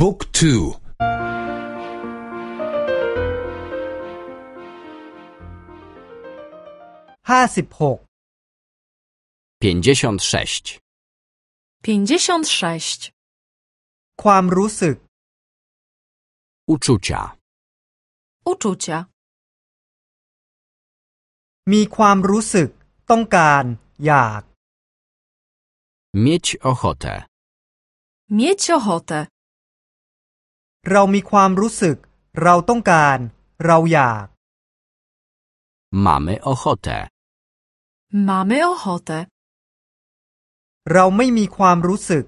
บุ๊กทู ห้าสิบหก pięćdziesiąt sześć, 56. ความรู้สึก uczucia, Uczucia. มีความรู้สึก ต้องการ อยาก mieć ochotę, Mieć ochotę. เรามีความรู้สึก เราต้องการ เราอยาก mamy ochotę, Mamy ochotę. เราไม่มีความรู้สึก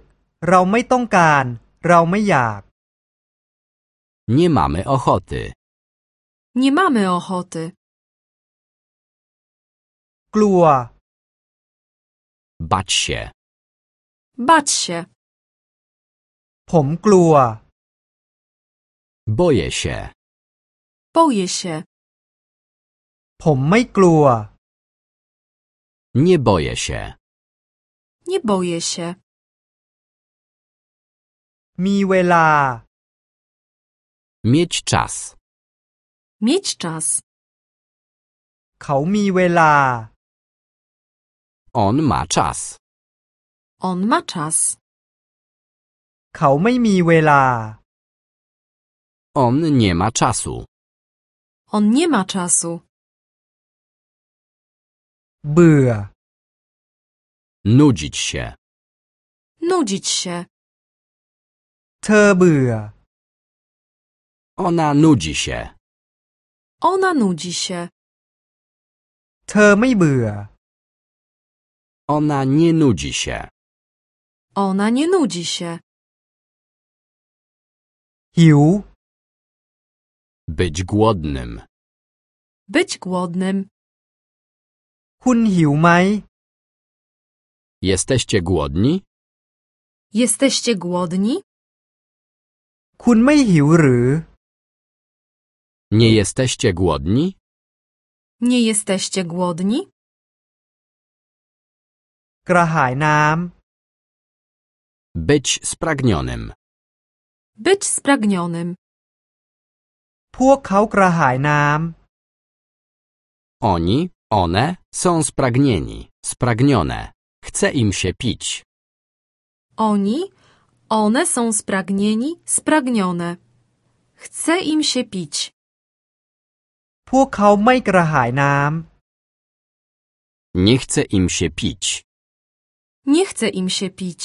เราไม่ต้องการ เราไม่อยาก nie mamy ochoty, Nie mamy ochoty. กลัว bać się, Bać się. ผมกลัว boję się, Boję się. ผมไม่กลัว nie boję się, Nie boję się. มีเวลา mieć czas, Mieć czas. เขามีเวลา on ma czas, On ma czas. เขาไม่มีเวลา on nie ma czasu, On nie ma czasu. เบื่อ nudzić się, Nudzić się. เธอเบื่อ ona nudzi się, Ona nudzi się. เธอไม่เบื่อ ona nie nudzi się, Ona nie nudzi się. หิว być głodnym, Być głodnym. คุณหิวไหม jesteście głodni? Jesteście głodni? คุณไม่หิวหรือ Nie jesteście głodni? Nie jesteście głodni? กระหายน้ Być spragnionym. Być spragnionym. ำ พวกเขากระหายน้ Oni, one są spragnieni, spragnione. Chce im się pić. Oni, one są spragnieni, spragnione. Chce im się pić. ำ พวกเขาไม่กระหายน้ Nie chce im się pić. Nie chce im się pić.